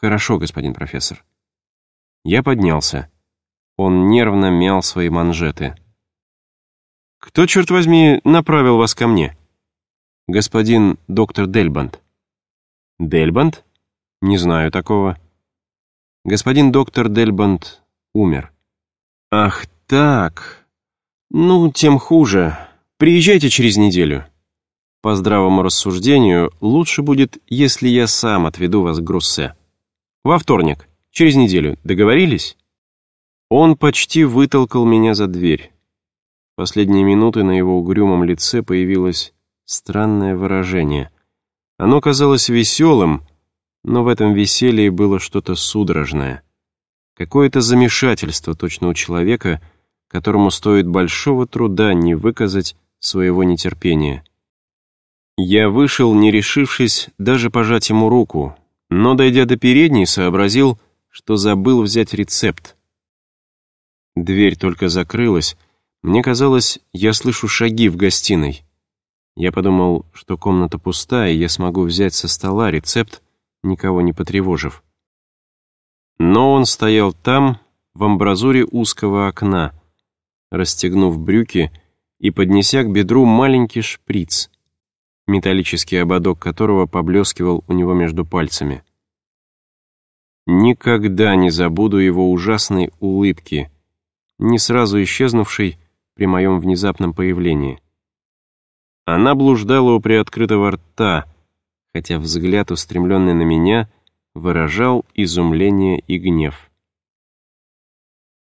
«Хорошо, господин профессор». Я поднялся. Он нервно мял свои манжеты. «Кто, черт возьми, направил вас ко мне?» «Господин доктор Дельбанд». «Дельбанд? Не знаю такого». «Господин доктор Дельбанд умер». «Ах так. Ну, тем хуже. Приезжайте через неделю. По здравому рассуждению, лучше будет, если я сам отведу вас к Груссе. Во вторник, через неделю. Договорились?» Он почти вытолкал меня за дверь. Последние минуты на его угрюмом лице появилось странное выражение. Оно казалось веселым, но в этом веселье было что-то судорожное. Какое-то замешательство точно у человека, которому стоит большого труда не выказать своего нетерпения. Я вышел, не решившись даже пожать ему руку, но, дойдя до передней, сообразил, что забыл взять рецепт. Дверь только закрылась. Мне казалось, я слышу шаги в гостиной. Я подумал, что комната пустая, и я смогу взять со стола рецепт, никого не потревожив. Но он стоял там, в амбразуре узкого окна, расстегнув брюки и поднеся к бедру маленький шприц, металлический ободок которого поблескивал у него между пальцами. Никогда не забуду его ужасной улыбки, не сразу исчезнувшей при моем внезапном появлении. Она блуждала у приоткрытого рта, хотя взгляд, устремленный на меня, выражал изумление и гнев.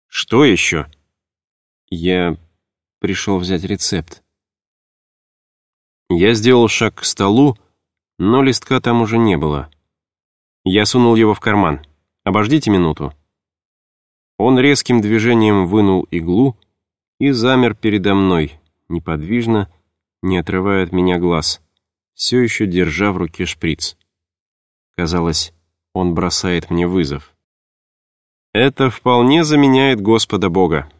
«Что еще?» Я пришел взять рецепт. Я сделал шаг к столу, но листка там уже не было. Я сунул его в карман. «Обождите минуту». Он резким движением вынул иглу и замер передо мной, неподвижно, не отрывая от меня глаз, все еще держа в руке шприц. Казалось, он бросает мне вызов. Это вполне заменяет Господа Бога.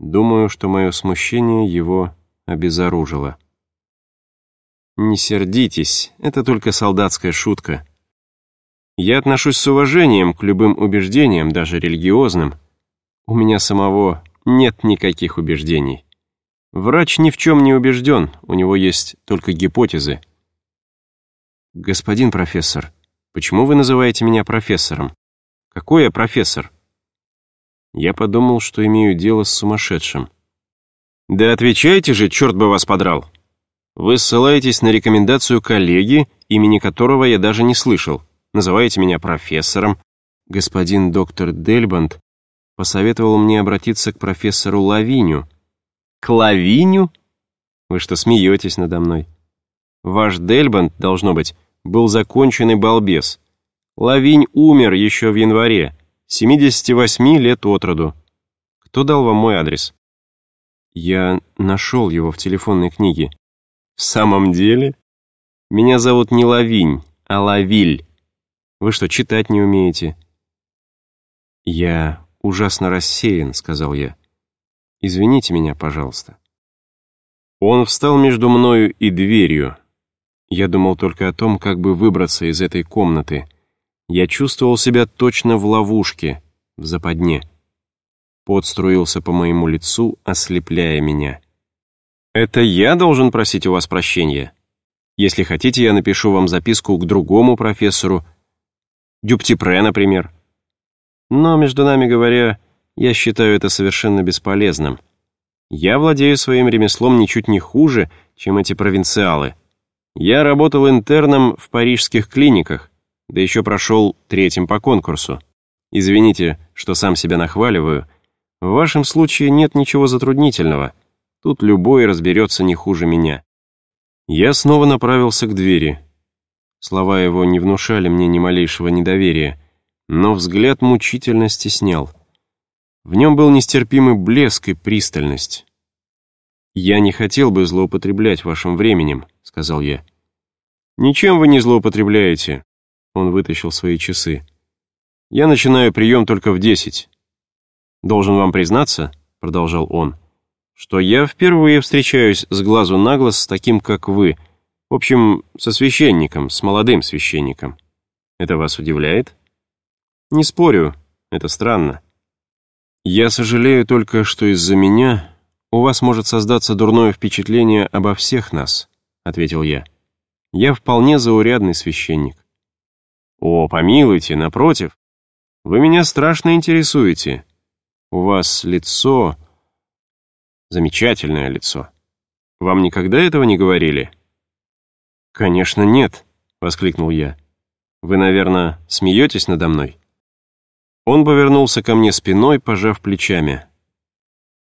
Думаю, что мое смущение его обезоружило. Не сердитесь, это только солдатская шутка. Я отношусь с уважением к любым убеждениям, даже религиозным. У меня самого нет никаких убеждений. Врач ни в чем не убежден, у него есть только гипотезы. Господин профессор, почему вы называете меня профессором? Какой я профессор? Я подумал, что имею дело с сумасшедшим. Да отвечайте же, черт бы вас подрал. Вы ссылаетесь на рекомендацию коллеги, имени которого я даже не слышал. Называете меня профессором. Господин доктор Дельбанд посоветовал мне обратиться к профессору Лавиню, к Лавиню? Вы что, смеетесь надо мной? Ваш Дельбанд, должно быть, был законченный балбес. Лавинь умер еще в январе, 78 лет от роду. Кто дал вам мой адрес? Я нашел его в телефонной книге. В самом деле? Меня зовут не Лавинь, а Лавиль. Вы что, читать не умеете? Я ужасно рассеян, сказал я. Извините меня, пожалуйста». Он встал между мною и дверью. Я думал только о том, как бы выбраться из этой комнаты. Я чувствовал себя точно в ловушке, в западне. Пот струился по моему лицу, ослепляя меня. «Это я должен просить у вас прощения? Если хотите, я напишу вам записку к другому профессору, Дюптипре, например. Но, между нами говоря, я считаю это совершенно бесполезным. Я владею своим ремеслом ничуть не хуже, чем эти провинциалы. Я работал интерном в парижских клиниках, да еще прошел третьим по конкурсу. Извините, что сам себя нахваливаю. В вашем случае нет ничего затруднительного. Тут любой разберется не хуже меня. Я снова направился к двери. Слова его не внушали мне ни малейшего недоверия, но взгляд мучительно стеснял. В нем был нестерпимый блеск и пристальность. «Я не хотел бы злоупотреблять вашим временем», — сказал я. «Ничем вы не злоупотребляете», — он вытащил свои часы. «Я начинаю прием только в десять». «Должен вам признаться», — продолжал он, «что я впервые встречаюсь с глазу на глаз с таким, как вы, в общем, со священником, с молодым священником. Это вас удивляет?» Не спорю, это странно. Я сожалею только, что из-за меня у вас может создаться дурное впечатление обо всех нас, ответил я. Я вполне заурядный священник. О, помилуйте, напротив. Вы меня страшно интересуете. У вас лицо... Замечательное лицо. Вам никогда этого не говорили? Конечно, нет, воскликнул я. Вы, наверное, смеетесь надо мной? Он повернулся ко мне спиной, пожав плечами.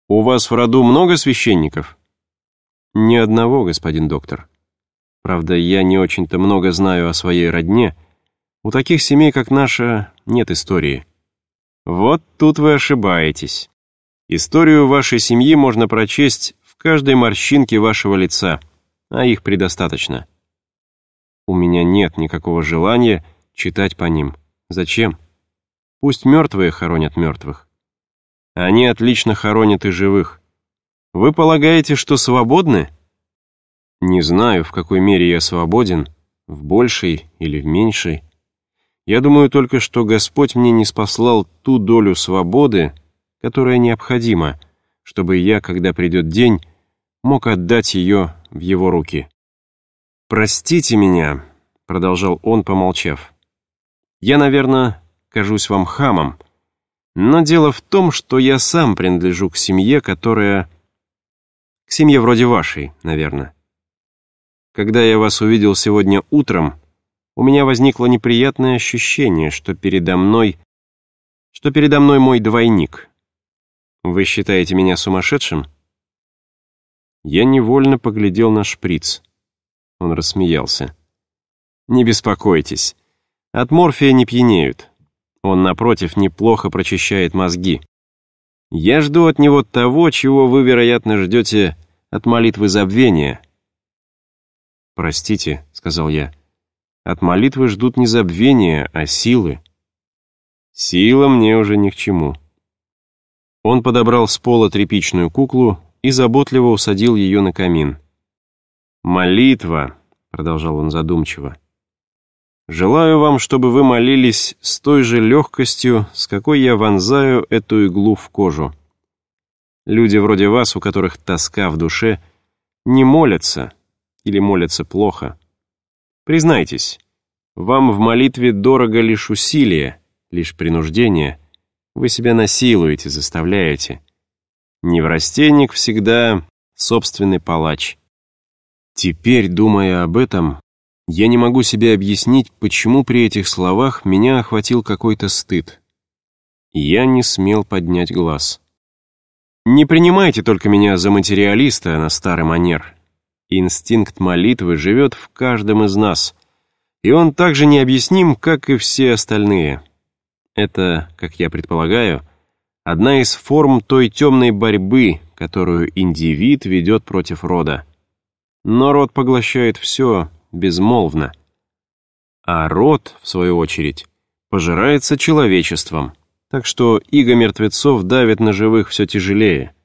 «У вас в роду много священников?» «Ни одного, господин доктор. Правда, я не очень-то много знаю о своей родне. У таких семей, как наша, нет истории». «Вот тут вы ошибаетесь. Историю вашей семьи можно прочесть в каждой морщинке вашего лица, а их предостаточно». «У меня нет никакого желания читать по ним. Зачем?» Пусть мертвые хоронят мертвых. Они отлично хоронят и живых. Вы полагаете, что свободны? Не знаю, в какой мере я свободен, в большей или в меньшей. Я думаю только, что Господь мне не спаслал ту долю свободы, которая необходима, чтобы я, когда придет день, мог отдать ее в Его руки. «Простите меня», — продолжал он, помолчав. «Я, наверное, кажусь вам хамом, но дело в том, что я сам принадлежу к семье, которая... К семье вроде вашей, наверное. Когда я вас увидел сегодня утром, у меня возникло неприятное ощущение, что передо мной... что передо мной мой двойник. Вы считаете меня сумасшедшим? Я невольно поглядел на шприц. Он рассмеялся. Не беспокойтесь. От морфия не пьянеют. Он, напротив, неплохо прочищает мозги. Я жду от него того, чего вы, вероятно, ждете от молитвы забвения. «Простите», — сказал я, — «от молитвы ждут не забвения, а силы». «Сила мне уже ни к чему». Он подобрал с пола тряпичную куклу и заботливо усадил ее на камин. «Молитва», — продолжал он задумчиво, — Желаю вам, чтобы вы молились с той же легкостью, с какой я вонзаю эту иглу в кожу. Люди вроде вас, у которых тоска в душе, не молятся или молятся плохо. Признайтесь, вам в молитве дорого лишь усилие, лишь принуждение. Вы себя насилуете, заставляете. Неврастенник всегда собственный палач. Теперь, думая об этом, я не могу себе объяснить, почему при этих словах меня охватил какой-то стыд. Я не смел поднять глаз. Не принимайте только меня за материалиста на старый манер. Инстинкт молитвы живет в каждом из нас, и он так же необъясним, как и все остальные. Это, как я предполагаю, одна из форм той темной борьбы, которую индивид ведет против рода. Но род поглощает все, безмолвно. А род, в свою очередь, пожирается человечеством, так что иго мертвецов давит на живых все тяжелее.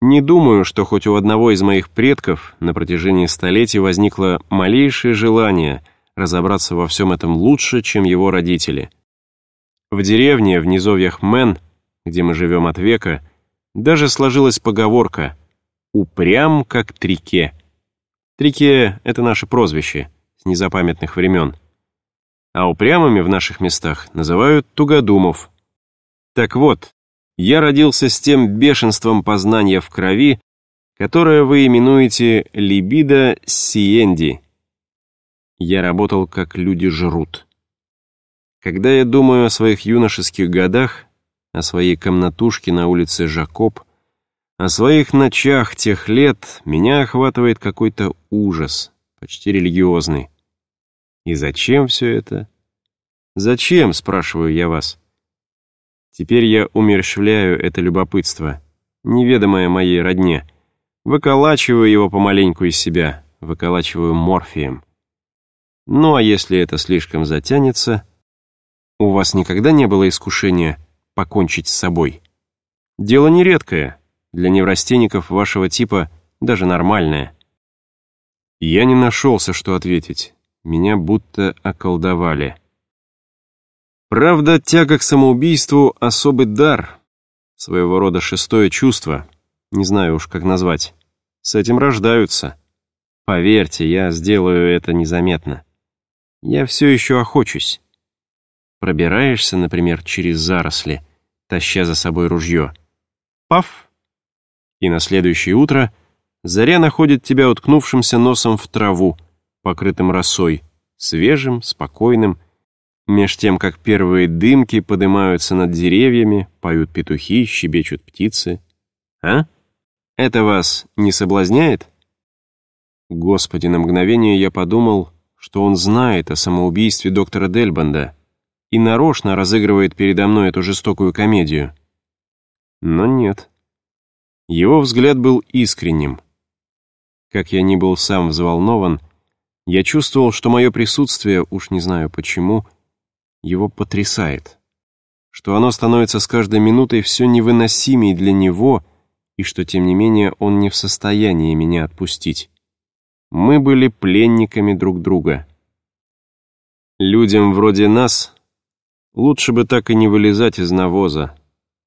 Не думаю, что хоть у одного из моих предков на протяжении столетий возникло малейшее желание разобраться во всем этом лучше, чем его родители. В деревне, в низовьях Мэн, где мы живем от века, даже сложилась поговорка «упрям, как трике». Трике — это наше прозвище с незапамятных времен. А упрямыми в наших местах называют тугодумов. Так вот, я родился с тем бешенством познания в крови, которое вы именуете либидо сиенди. Я работал, как люди жрут. Когда я думаю о своих юношеских годах, о своей комнатушке на улице Жакоб — о своих ночах тех лет меня охватывает какой-то ужас, почти религиозный. И зачем все это? Зачем, спрашиваю я вас? Теперь я умерщвляю это любопытство, неведомое моей родне, выколачиваю его помаленьку из себя, выколачиваю морфием. Ну а если это слишком затянется, у вас никогда не было искушения покончить с собой? Дело нередкое, для неврастенников вашего типа даже нормальное. Я не нашелся, что ответить. Меня будто околдовали. Правда, тяга к самоубийству — особый дар, своего рода шестое чувство, не знаю уж, как назвать. С этим рождаются. Поверьте, я сделаю это незаметно. Я все еще охочусь. Пробираешься, например, через заросли, таща за собой ружье. Паф! И на следующее утро заря находит тебя уткнувшимся носом в траву, покрытым росой, свежим, спокойным, меж тем, как первые дымки поднимаются над деревьями, поют петухи, щебечут птицы. А? Это вас не соблазняет? Господи, на мгновение я подумал, что он знает о самоубийстве доктора Дельбанда и нарочно разыгрывает передо мной эту жестокую комедию. Но нет. Его взгляд был искренним. Как я ни был сам взволнован, я чувствовал, что мое присутствие, уж не знаю почему, его потрясает. Что оно становится с каждой минутой все невыносимее для него, и что, тем не менее, он не в состоянии меня отпустить. Мы были пленниками друг друга. Людям вроде нас лучше бы так и не вылезать из навоза,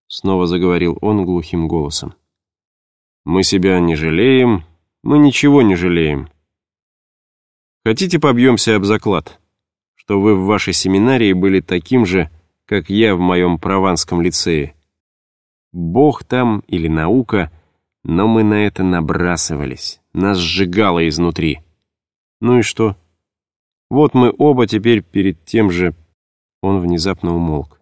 снова заговорил он глухим голосом. Мы себя не жалеем, мы ничего не жалеем. Хотите, побьемся об заклад, что вы в вашей семинарии были таким же, как я в моем прованском лицее. Бог там или наука, но мы на это набрасывались. Нас сжигало изнутри. Ну и что? Вот мы оба теперь перед тем же... Он внезапно умолк.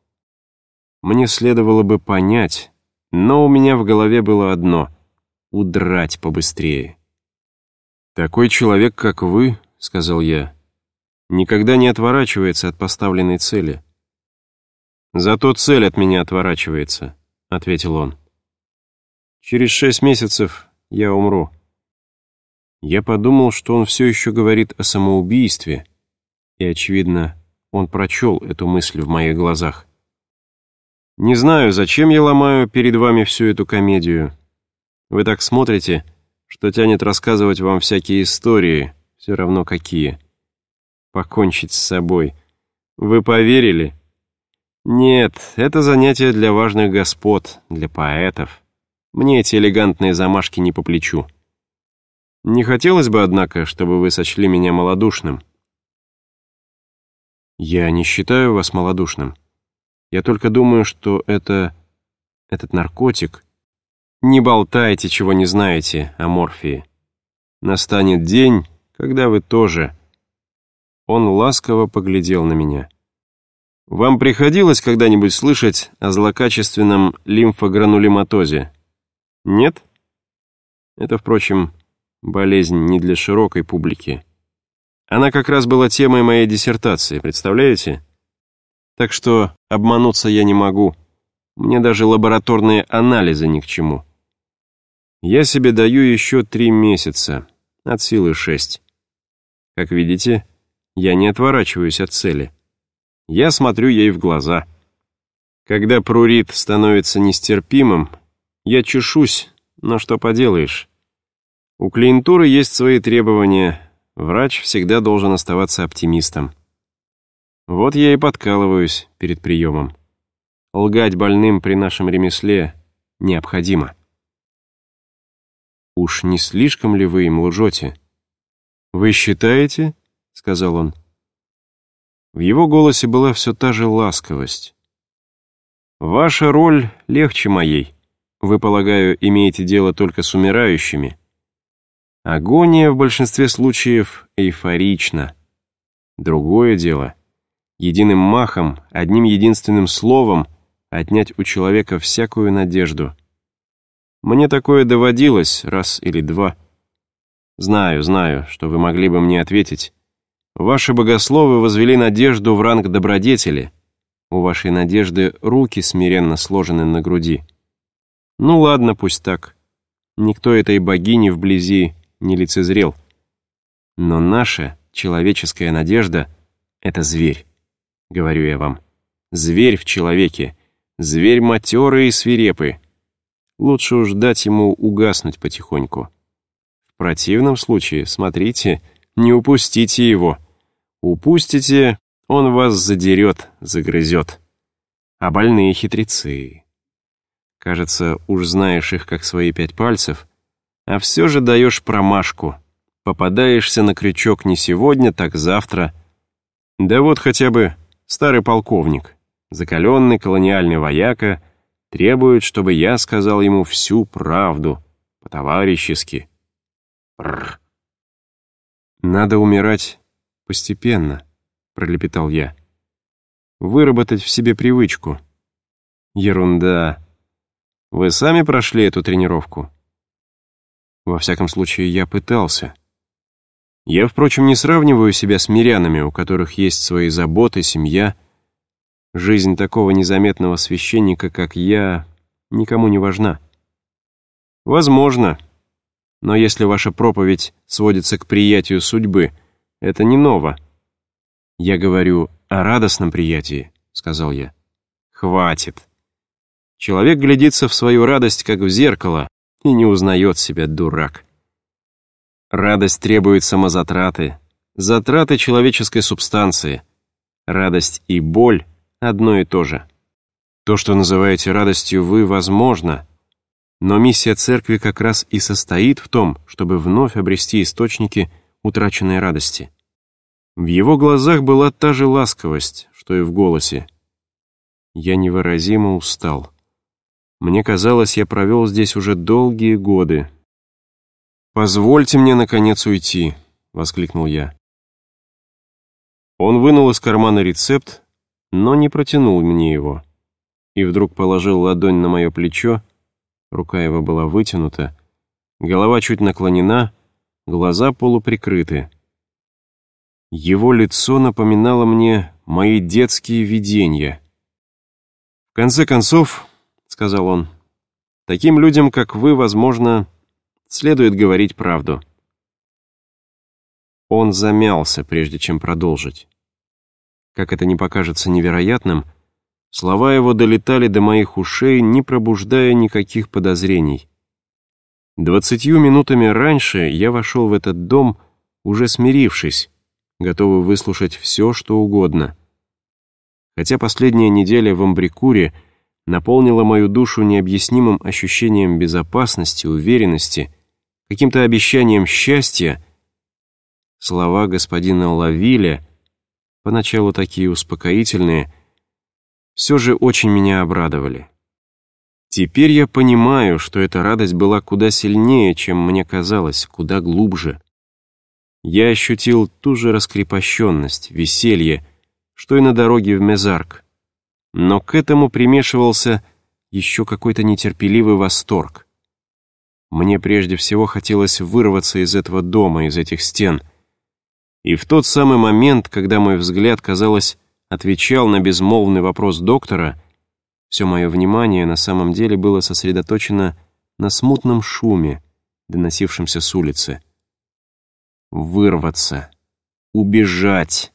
Мне следовало бы понять, но у меня в голове было одно — удрать побыстрее. «Такой человек, как вы, — сказал я, — никогда не отворачивается от поставленной цели. Зато цель от меня отворачивается, — ответил он. Через шесть месяцев я умру. Я подумал, что он все еще говорит о самоубийстве, и, очевидно, он прочел эту мысль в моих глазах. Не знаю, зачем я ломаю перед вами всю эту комедию. Вы так смотрите, что тянет рассказывать вам всякие истории, все равно какие. Покончить с собой. Вы поверили? Нет, это занятие для важных господ, для поэтов. Мне эти элегантные замашки не по плечу. Не хотелось бы, однако, чтобы вы сочли меня малодушным. Я не считаю вас малодушным. Я только думаю, что это... этот наркотик... Не болтайте, чего не знаете о морфии. Настанет день, когда вы тоже... Он ласково поглядел на меня. Вам приходилось когда-нибудь слышать о злокачественном лимфогранулематозе? Нет? Это, впрочем, Болезнь не для широкой публики. Она как раз была темой моей диссертации, представляете? Так что обмануться я не могу. Мне даже лабораторные анализы ни к чему. Я себе даю еще три месяца, от силы шесть. Как видите, я не отворачиваюсь от цели. Я смотрю ей в глаза. Когда прурит становится нестерпимым, я чешусь, но что поделаешь. У клиентуры есть свои требования. Врач всегда должен оставаться оптимистом. Вот я и подкалываюсь перед приемом. Лгать больным при нашем ремесле необходимо. «Уж не слишком ли вы им лжете?» «Вы считаете?» — сказал он. В его голосе была все та же ласковость. «Ваша роль легче моей. Вы, полагаю, имеете дело только с умирающими». Агония в большинстве случаев эйфорична. Другое дело. Единым махом, одним единственным словом отнять у человека всякую надежду. Мне такое доводилось раз или два. Знаю, знаю, что вы могли бы мне ответить. Ваши богословы возвели надежду в ранг добродетели. У вашей надежды руки смиренно сложены на груди. Ну ладно, пусть так. Никто этой богини вблизи не лицезрел. Но наша человеческая надежда — это зверь, говорю я вам. Зверь в человеке, зверь матерый и свирепый. Лучше уж дать ему угаснуть потихоньку. В противном случае, смотрите, не упустите его. Упустите, Он вас задерет, загрызет. А больные хитрецы. Кажется, уж знаешь их как свои пять пальцев, а все же даешь промашку. Попадаешься на крючок не сегодня, так завтра. Да вот хотя бы старый полковник, закаленный колониальный вояка, требует, чтобы я сказал ему всю правду, по-товарищески. «Надо умирать постепенно», — пролепетал я. «Выработать в себе привычку». «Ерунда. Вы сами прошли эту тренировку?» «Во всяком случае, я пытался». Я, впрочем, не сравниваю себя с мирянами, у которых есть свои заботы, семья. Жизнь такого незаметного священника, как я, никому не важна. Возможно, но если ваша проповедь сводится к приятию судьбы, это не ново. Я говорю о радостном приятии, сказал я. Хватит. Человек глядится в свою радость, как в зеркало, и не узнает себя, дурак. Радость требует самозатраты, затраты человеческой субстанции. Радость и боль — одно и то же. То, что называете радостью вы, возможно — но миссия церкви как раз и состоит в том, чтобы вновь обрести источники утраченной радости. В его глазах была та же ласковость, что и в голосе. Я невыразимо устал. Мне казалось, я провел здесь уже долгие годы. «Позвольте мне, наконец, уйти», — воскликнул я. Он вынул из кармана рецепт, но не протянул мне его. И вдруг положил ладонь на мое плечо, Рука его была вытянута, голова чуть наклонена, глаза полуприкрыты. Его лицо напоминало мне мои детские видения. «В конце концов», — сказал он, — «таким людям, как вы, возможно, следует говорить правду». Он замялся, прежде чем продолжить. Как это не покажется невероятным, — Слова его долетали до моих ушей, не пробуждая никаких подозрений. Двадцатью минутами раньше я вошел в этот дом, уже смирившись, готовый выслушать все, что угодно. Хотя последняя неделя в Амбрикуре наполнила мою душу необъяснимым ощущением безопасности, уверенности, каким-то обещанием счастья, слова господина Лавиля, поначалу такие успокоительные, все же очень меня обрадовали. Теперь я понимаю, что эта радость была куда сильнее, чем мне казалось, куда глубже. Я ощутил ту же раскрепощенность, веселье, что и на дороге в Мезарк. Но к этому примешивался еще какой-то нетерпеливый восторг. Мне прежде всего хотелось вырваться из этого дома, из этих стен. И в тот самый момент, когда мой взгляд, казалось, отвечал на безмолвный вопрос доктора, все мое внимание на самом деле было сосредоточено на смутном шуме, доносившемся с улицы. Вырваться, убежать,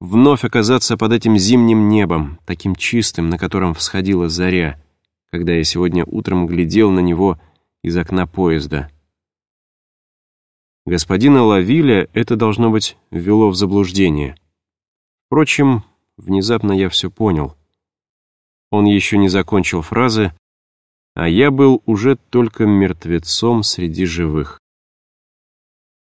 вновь оказаться под этим зимним небом, таким чистым, на котором всходила заря, когда я сегодня утром глядел на него из окна поезда. Господина Лавиля это, должно быть, ввело в заблуждение — Впрочем, внезапно я все понял. Он еще не закончил фразы, а я был уже только мертвецом среди живых.